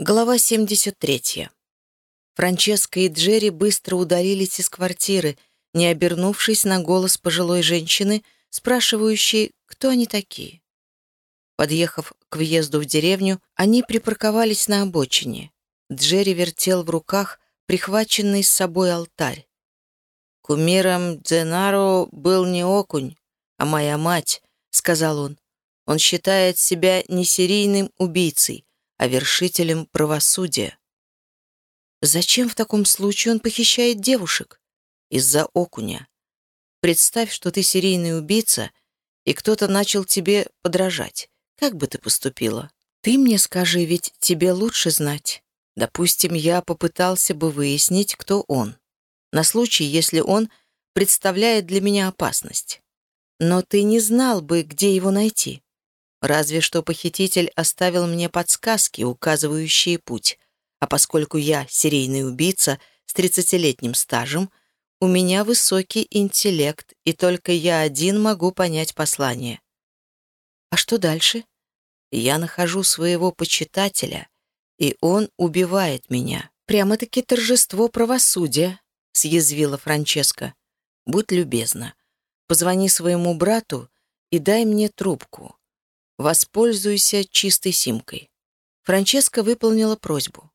Глава 73. Франческа и Джерри быстро удалились из квартиры, не обернувшись на голос пожилой женщины, спрашивающей, кто они такие. Подъехав к въезду в деревню, они припарковались на обочине. Джерри вертел в руках прихваченный с собой алтарь. «Кумиром Дзенаро был не окунь, а моя мать», — сказал он. «Он считает себя не серийным убийцей, а вершителем правосудия. Зачем в таком случае он похищает девушек? Из-за окуня. Представь, что ты серийный убийца, и кто-то начал тебе подражать. Как бы ты поступила? Ты мне скажи, ведь тебе лучше знать. Допустим, я попытался бы выяснить, кто он. На случай, если он представляет для меня опасность. Но ты не знал бы, где его найти. Разве что похититель оставил мне подсказки, указывающие путь. А поскольку я серийный убийца с 30-летним стажем, у меня высокий интеллект, и только я один могу понять послание. А что дальше? Я нахожу своего почитателя, и он убивает меня. Прямо-таки торжество правосудия, съязвила Франческа. Будь любезна, позвони своему брату и дай мне трубку. Воспользуйся чистой симкой. Франческа выполнила просьбу.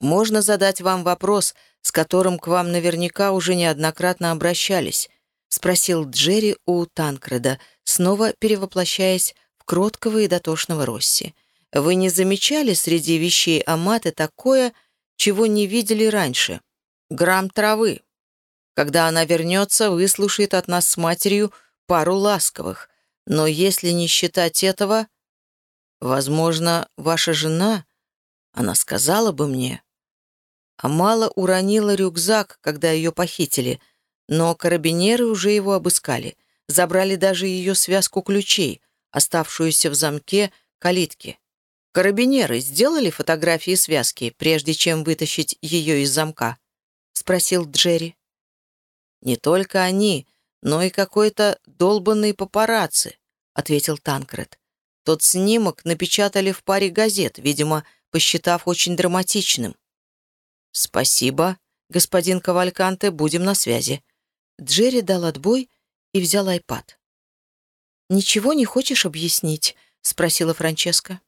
Можно задать вам вопрос, с которым к вам наверняка уже неоднократно обращались, спросил Джерри у Танкреда, снова перевоплощаясь в кроткого и дотошного Росси. Вы не замечали среди вещей Аматы такое, чего не видели раньше? Грамм травы. Когда она вернется, выслушает от нас с матерью пару ласковых, но если не считать этого, возможно, ваша жена, она сказала бы мне. Амала уронила рюкзак, когда ее похитили, но карабинеры уже его обыскали, забрали даже ее связку ключей, оставшуюся в замке калитки. «Карабинеры сделали фотографии связки, прежде чем вытащить ее из замка?» — спросил Джерри. «Не только они, но и какой-то долбанный папарацци», — ответил Танкред. «Тот снимок напечатали в паре газет, видимо, посчитав очень драматичным». «Спасибо, господин Кавальканте, будем на связи». Джерри дал отбой и взял айпад. «Ничего не хочешь объяснить?» — спросила Франческа.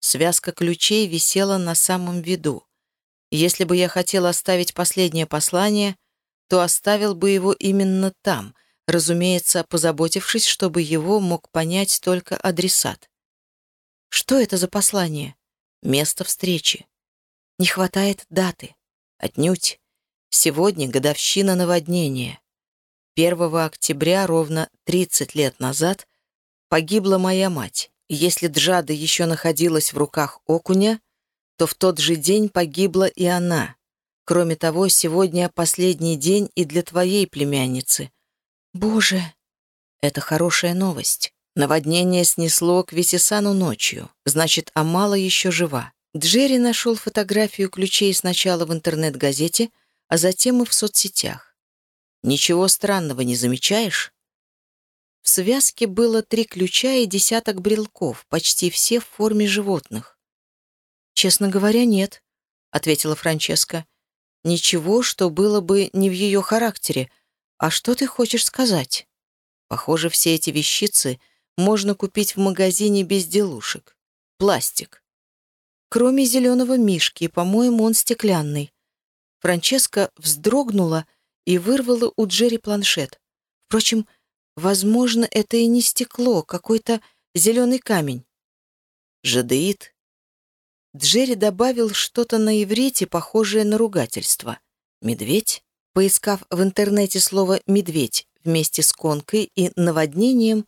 Связка ключей висела на самом виду. Если бы я хотел оставить последнее послание — то оставил бы его именно там, разумеется, позаботившись, чтобы его мог понять только адресат. Что это за послание? Место встречи. Не хватает даты. Отнюдь. Сегодня годовщина наводнения. 1 октября, ровно 30 лет назад, погибла моя мать. если Джада еще находилась в руках окуня, то в тот же день погибла и она, Кроме того, сегодня последний день и для твоей племянницы. Боже, это хорошая новость. Наводнение снесло к Висисану ночью. Значит, Амала еще жива. Джерри нашел фотографию ключей сначала в интернет-газете, а затем и в соцсетях. Ничего странного не замечаешь? В связке было три ключа и десяток брелков, почти все в форме животных. «Честно говоря, нет», — ответила Франческа. Ничего, что было бы не в ее характере. А что ты хочешь сказать? Похоже, все эти вещицы можно купить в магазине безделушек. Пластик. Кроме зеленого мишки, по-моему, он стеклянный. Франческа вздрогнула и вырвала у Джерри планшет. Впрочем, возможно, это и не стекло, какой-то зеленый камень. Жадеид Джерри добавил что-то на иврите, похожее на ругательство. «Медведь?» Поискав в интернете слово «медведь» вместе с конкой и наводнением,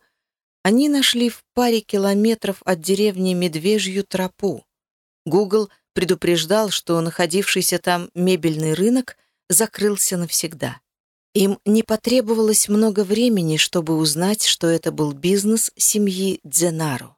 они нашли в паре километров от деревни Медвежью тропу. Google предупреждал, что находившийся там мебельный рынок закрылся навсегда. Им не потребовалось много времени, чтобы узнать, что это был бизнес семьи Дзенаро.